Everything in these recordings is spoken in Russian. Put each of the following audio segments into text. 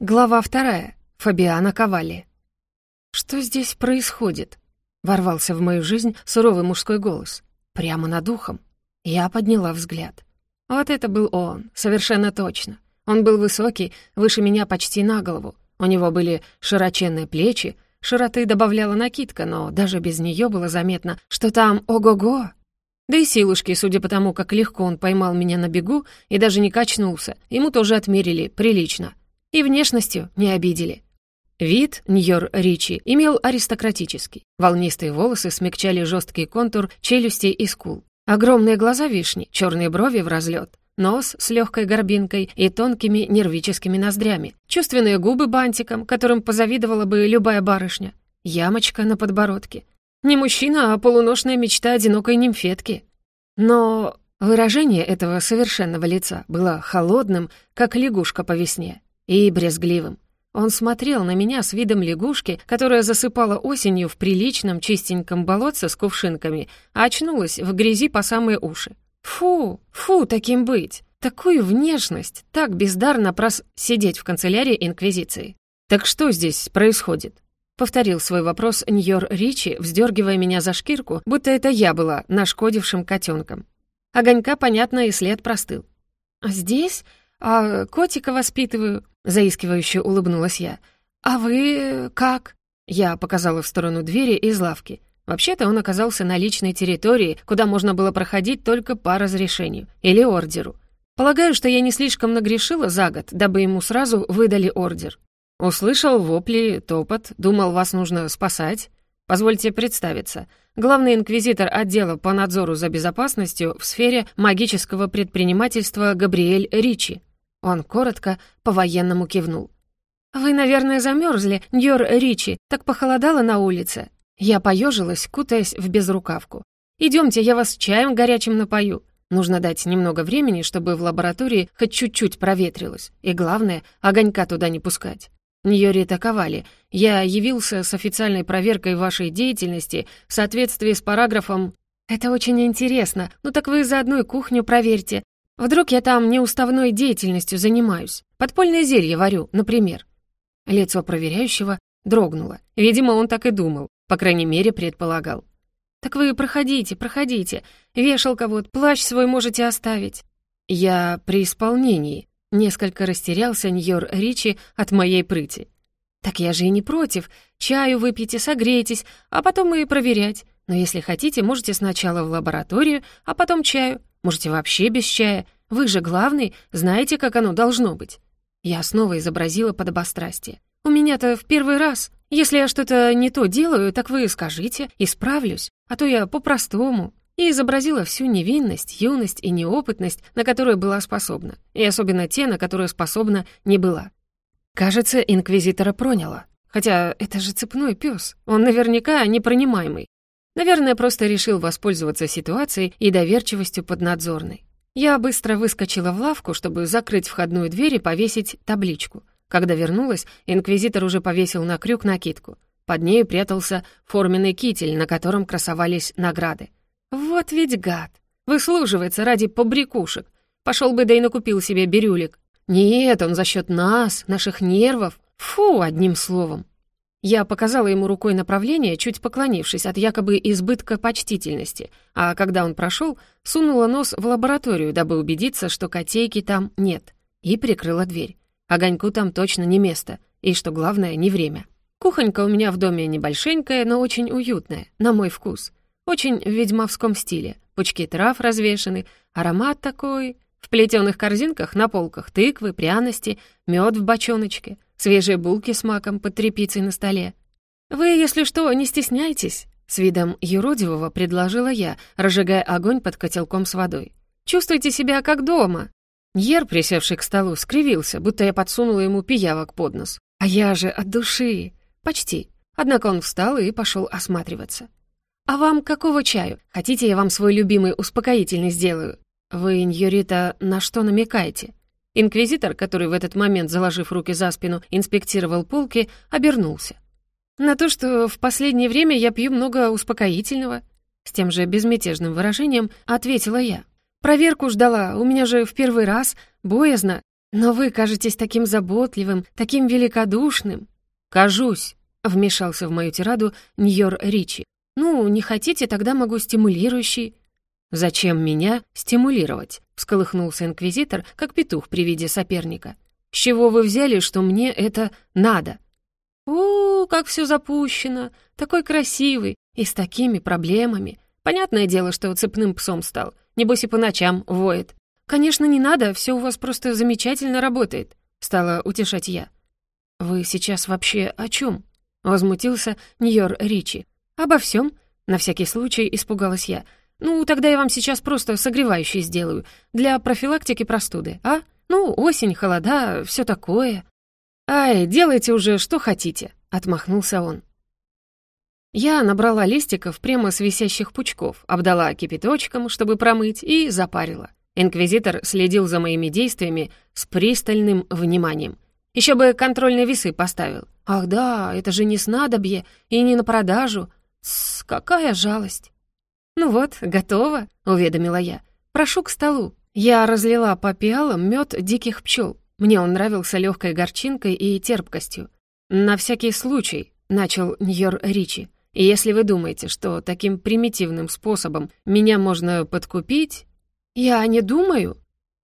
Глава вторая. Фабиана Ковали. «Что здесь происходит?» — ворвался в мою жизнь суровый мужской голос. Прямо над ухом. Я подняла взгляд. Вот это был он, совершенно точно. Он был высокий, выше меня почти на голову. У него были широченные плечи, широты добавляла накидка, но даже без нее было заметно, что там ого-го. Да и силушки, судя по тому, как легко он поймал меня на бегу и даже не качнулся, ему тоже отмерили прилично. И внешностью не обидели. Вид Ньор Ричи имел аристократический. Волнистые волосы смягчали жесткий контур челюсти и скул. Огромные глаза вишни, черные брови в разлет, нос с легкой горбинкой и тонкими нервическими ноздрями, чувственные губы бантиком, которым позавидовала бы любая барышня, ямочка на подбородке. Не мужчина, а полуношная мечта одинокой нимфетки. Но выражение этого совершенного лица было холодным, как лягушка по весне и брезгливым. Он смотрел на меня с видом лягушки, которая засыпала осенью в приличном чистеньком болотце с кувшинками, а очнулась в грязи по самые уши. Фу, фу, таким быть! Такую внешность, так бездарно прос сидеть в канцелярии Инквизиции. «Так что здесь происходит?» Повторил свой вопрос Ньор Ричи, вздергивая меня за шкирку, будто это я была нашкодившим котенком. Огонька, понятно, и след простыл. «А здесь? А котика воспитываю», — заискивающе улыбнулась я. «А вы как?» Я показала в сторону двери из лавки. Вообще-то он оказался на личной территории, куда можно было проходить только по разрешению или ордеру. Полагаю, что я не слишком нагрешила за год, дабы ему сразу выдали ордер. Услышал вопли, топот, думал, вас нужно спасать. Позвольте представиться. Главный инквизитор отдела по надзору за безопасностью в сфере магического предпринимательства Габриэль Ричи. Он коротко по-военному кивнул. «Вы, наверное, замерзли, Ньор Ричи, так похолодало на улице». Я поежилась, кутаясь в безрукавку. Идемте, я вас чаем горячим напою. Нужно дать немного времени, чтобы в лаборатории хоть чуть-чуть проветрилось. И главное, огонька туда не пускать. Ньори таковали. Я явился с официальной проверкой вашей деятельности в соответствии с параграфом «Это очень интересно. Ну так вы заодно и кухню проверьте. Вдруг я там неуставной деятельностью занимаюсь. Подпольное зелье варю, например». Лицо проверяющего дрогнуло. Видимо, он так и думал. По крайней мере, предполагал. «Так вы проходите, проходите. Вешалка вот, плащ свой можете оставить». «Я при исполнении», — несколько растерялся Ньор Ричи от моей прыти. «Так я же и не против. Чаю выпейте, согрейтесь, а потом и проверять. Но если хотите, можете сначала в лабораторию, а потом чаю. Можете вообще без чая. Вы же главный, знаете, как оно должно быть». Я снова изобразила подобострастие. «У меня-то в первый раз. Если я что-то не то делаю, так вы скажите, исправлюсь, а то я по-простому». И изобразила всю невинность, юность и неопытность, на которую была способна, и особенно те, на которые способна не была. Кажется, инквизитора проняло. Хотя это же цепной пес, он наверняка непронимаемый. Наверное, просто решил воспользоваться ситуацией и доверчивостью поднадзорной. Я быстро выскочила в лавку, чтобы закрыть входную дверь и повесить табличку. Когда вернулась, инквизитор уже повесил на крюк накидку. Под ней прятался форменный китель, на котором красовались награды. Вот ведь гад! Выслуживается ради побрякушек. Пошел бы да и накупил себе бирюлик. Нет, он за счет нас, наших нервов. Фу, одним словом. Я показала ему рукой направление, чуть поклонившись от якобы избытка почтительности, а когда он прошел, сунула нос в лабораторию, дабы убедиться, что котейки там нет, и прикрыла дверь. Огоньку там точно не место, и, что главное, не время. Кухонька у меня в доме небольшенькая, но очень уютная, на мой вкус. Очень в ведьмовском стиле. Пучки трав развешаны, аромат такой. В плетеных корзинках на полках тыквы, пряности, мед в бочоночке — свежие булки с маком под тряпицей на столе. «Вы, если что, не стесняйтесь», — с видом юродивого предложила я, разжигая огонь под котелком с водой. «Чувствуйте себя как дома». Ер, присевший к столу, скривился, будто я подсунула ему пиявок под нос. А я же от души. Почти. Однако он встал и пошел осматриваться. «А вам какого чаю? Хотите, я вам свой любимый успокоительный сделаю?» «Вы, Ньорита, на что намекаете?» Инквизитор, который в этот момент, заложив руки за спину, инспектировал полки, обернулся. «На то, что в последнее время я пью много успокоительного», с тем же безмятежным выражением ответила я. «Проверку ждала, у меня же в первый раз, боязно. Но вы кажетесь таким заботливым, таким великодушным». «Кажусь», — вмешался в мою тираду Ньор Ричи. «Ну, не хотите, тогда могу стимулирующий». «Зачем меня стимулировать?» — всколыхнулся инквизитор, как петух при виде соперника. «С чего вы взяли, что мне это надо?» «О, как все запущено! Такой красивый и с такими проблемами. Понятное дело, что цепным псом стал. Небось и по ночам воет. Конечно, не надо, все у вас просто замечательно работает», — стала утешать я. «Вы сейчас вообще о чем? возмутился Ньор Ричи. «Обо всем. на всякий случай испугалась я. «Ну, тогда я вам сейчас просто согревающий сделаю, для профилактики простуды, а? Ну, осень, холода, все такое». «Ай, делайте уже, что хотите», — отмахнулся он. Я набрала листиков прямо с висящих пучков, обдала кипяточком, чтобы промыть, и запарила. Инквизитор следил за моими действиями с пристальным вниманием. Еще бы контрольные весы поставил. Ах да, это же не снадобье и не на продажу. Тсс, какая жалость. «Ну вот, готово», — уведомила я. «Прошу к столу». Я разлила по пиалам мед диких пчел. Мне он нравился легкой горчинкой и терпкостью. «На всякий случай», — начал Ньор Ричи, «и если вы думаете, что таким примитивным способом меня можно подкупить...» «Я не думаю».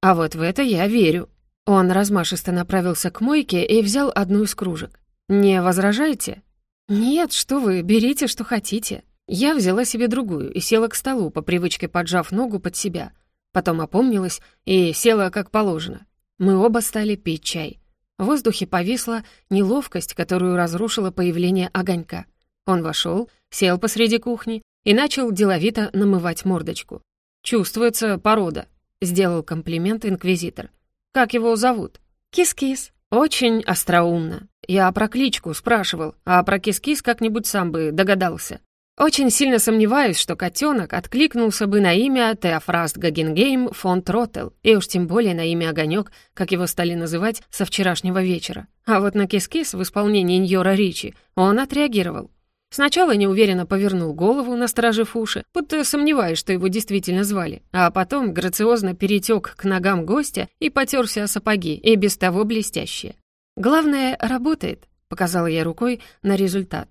«А вот в это я верю». Он размашисто направился к мойке и взял одну из кружек. «Не возражаете?» «Нет, что вы, берите, что хотите». Я взяла себе другую и села к столу, по привычке поджав ногу под себя. Потом опомнилась и села как положено. Мы оба стали пить чай. В воздухе повисла неловкость, которую разрушило появление огонька. Он вошел, сел посреди кухни и начал деловито намывать мордочку. «Чувствуется порода», — сделал комплимент инквизитор. «Как его зовут?» «Кис-кис». «Очень остроумно. Я про кличку спрашивал, а про кис-кис как-нибудь сам бы догадался. Очень сильно сомневаюсь, что котенок откликнулся бы на имя Теофраст Гагенгейм фон Троттел, и уж тем более на имя Огонек, как его стали называть со вчерашнего вечера. А вот на кис-кис в исполнении Ньора Ричи он отреагировал. Сначала неуверенно повернул голову, насторожив уши, будто сомневаясь, что его действительно звали, а потом грациозно перетек к ногам гостя и потерся о сапоги, и без того блестящие. «Главное, работает», — показала я рукой на результат.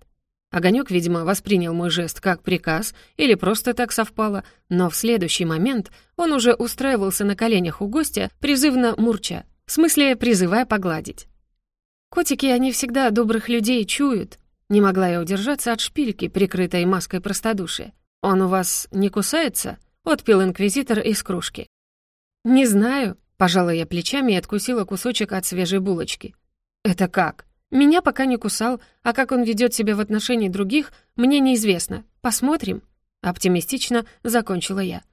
Огонек, видимо, воспринял мой жест как приказ или просто так совпало, но в следующий момент он уже устраивался на коленях у гостя, призывно мурча, в смысле призывая погладить. Котики, они всегда добрых людей чуют. Не могла я удержаться от шпильки, прикрытой маской простодушия. «Он у вас не кусается?» — отпил инквизитор из кружки. «Не знаю», — пожала я плечами и откусила кусочек от свежей булочки. «Это как?» Меня пока не кусал, а как он ведет себя в отношении других, мне неизвестно. Посмотрим. Оптимистично закончила я.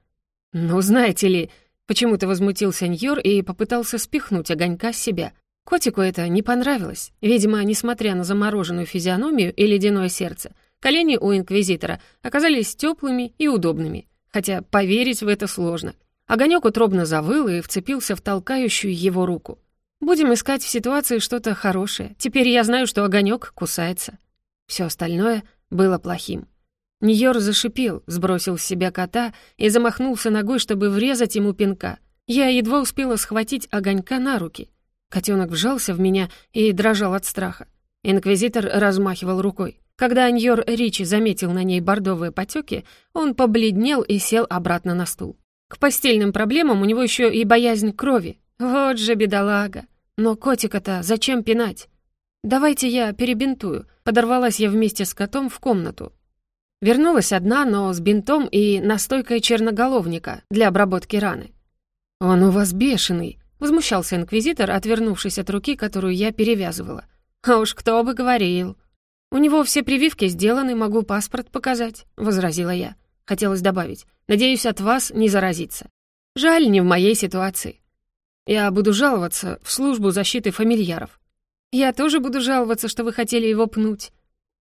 Ну, знаете ли, почему-то возмутился Ньор и попытался спихнуть огонька с себя. Котику это не понравилось. Видимо, несмотря на замороженную физиономию и ледяное сердце, колени у инквизитора оказались теплыми и удобными. Хотя поверить в это сложно. Огонек утробно завыл и вцепился в толкающую его руку. Будем искать в ситуации что-то хорошее. Теперь я знаю, что огонек кусается. Все остальное было плохим. Ньор зашипел, сбросил с себя кота и замахнулся ногой, чтобы врезать ему пинка. Я едва успела схватить огонька на руки. Котенок вжался в меня и дрожал от страха. Инквизитор размахивал рукой. Когда Ньор Ричи заметил на ней бордовые потеки, он побледнел и сел обратно на стул. К постельным проблемам у него еще и боязнь крови, вот же бедолага. Но котика-то зачем пинать? Давайте я перебинтую. Подорвалась я вместе с котом в комнату. Вернулась одна, но с бинтом и настойкой черноголовника для обработки раны. «Он у вас бешеный», — возмущался инквизитор, отвернувшись от руки, которую я перевязывала. «А уж кто бы говорил». «У него все прививки сделаны, могу паспорт показать», — возразила я. Хотелось добавить. «Надеюсь, от вас не заразиться». «Жаль, не в моей ситуации. Я буду жаловаться в службу защиты фамильяров. Я тоже буду жаловаться, что вы хотели его пнуть.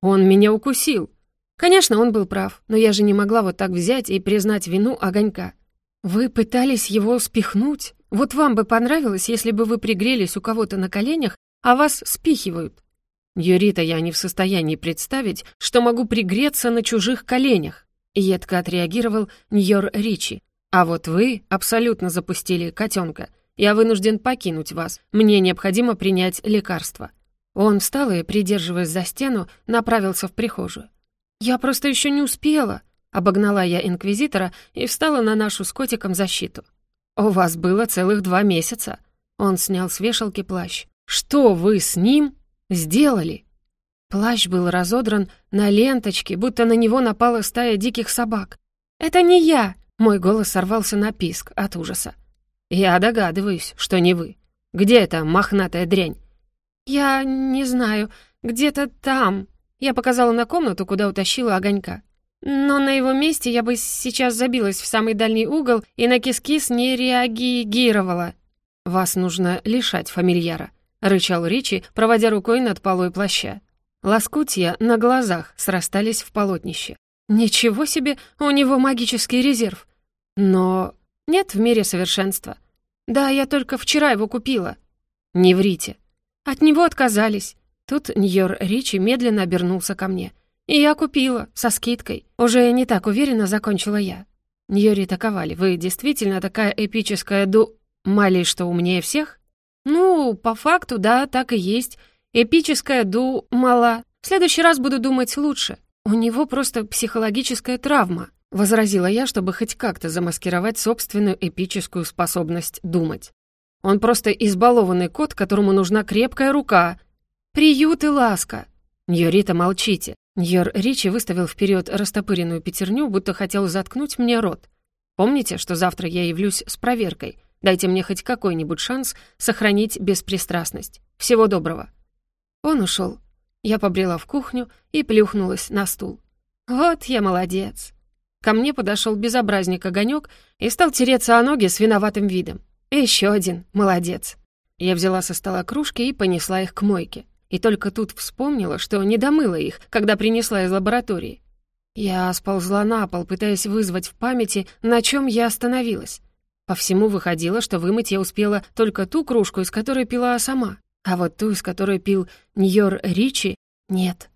Он меня укусил. Конечно, он был прав, но я же не могла вот так взять и признать вину огонька. Вы пытались его спихнуть? Вот вам бы понравилось, если бы вы пригрелись у кого-то на коленях, а вас спихивают. Юрита я не в состоянии представить, что могу пригреться на чужих коленях. Едко отреагировал Ньор Ричи. А вот вы абсолютно запустили котенка. Я вынужден покинуть вас. Мне необходимо принять лекарство». Он встал и, придерживаясь за стену, направился в прихожую. «Я просто еще не успела», — обогнала я инквизитора и встала на нашу с котиком защиту. «У вас было целых два месяца». Он снял с вешалки плащ. «Что вы с ним сделали?» Плащ был разодран на ленточке, будто на него напала стая диких собак. «Это не я!» — мой голос сорвался на писк от ужаса. «Я догадываюсь, что не вы. Где эта мохнатая дрянь?» «Я не знаю. Где-то там». Я показала на комнату, куда утащила огонька. Но на его месте я бы сейчас забилась в самый дальний угол и на кис-кис не реагировала. «Вас нужно лишать фамильяра», — рычал Ричи, проводя рукой над полой плаща. Лоскутья на глазах срастались в полотнище. Ничего себе, у него магический резерв. Но нет в мире совершенства. Да, я только вчера его купила. Не врите. От него отказались. Тут Ньор Ричи медленно обернулся ко мне. И я купила, со скидкой. Уже не так уверенно закончила я. Ньори таковали, вы действительно такая эпическая ду... Мали, что умнее всех? Ну, по факту, да, так и есть. Эпическая ду мала. В следующий раз буду думать лучше. У него просто психологическая травма, возразила я, чтобы хоть как-то замаскировать собственную эпическую способность думать. Он просто избалованный кот, которому нужна крепкая рука. Приют и ласка. Ньорита, молчите. Ньор Ричи выставил вперед растопыренную пятерню, будто хотел заткнуть мне рот. Помните, что завтра я явлюсь с проверкой? Дайте мне хоть какой-нибудь шанс сохранить беспристрастность. Всего доброго». Он ушел. Я побрела в кухню и плюхнулась на стул. «Вот я молодец». Ко мне подошел безобразник Огонек и стал тереться о ноги с виноватым видом. Еще один молодец. Я взяла со стола кружки и понесла их к мойке. И только тут вспомнила, что не домыла их, когда принесла из лаборатории. Я сползла на пол, пытаясь вызвать в памяти, на чем я остановилась. По всему выходило, что вымыть я успела только ту кружку, из которой пила сама. А вот ту, из которой пил Ньор Ричи, нет.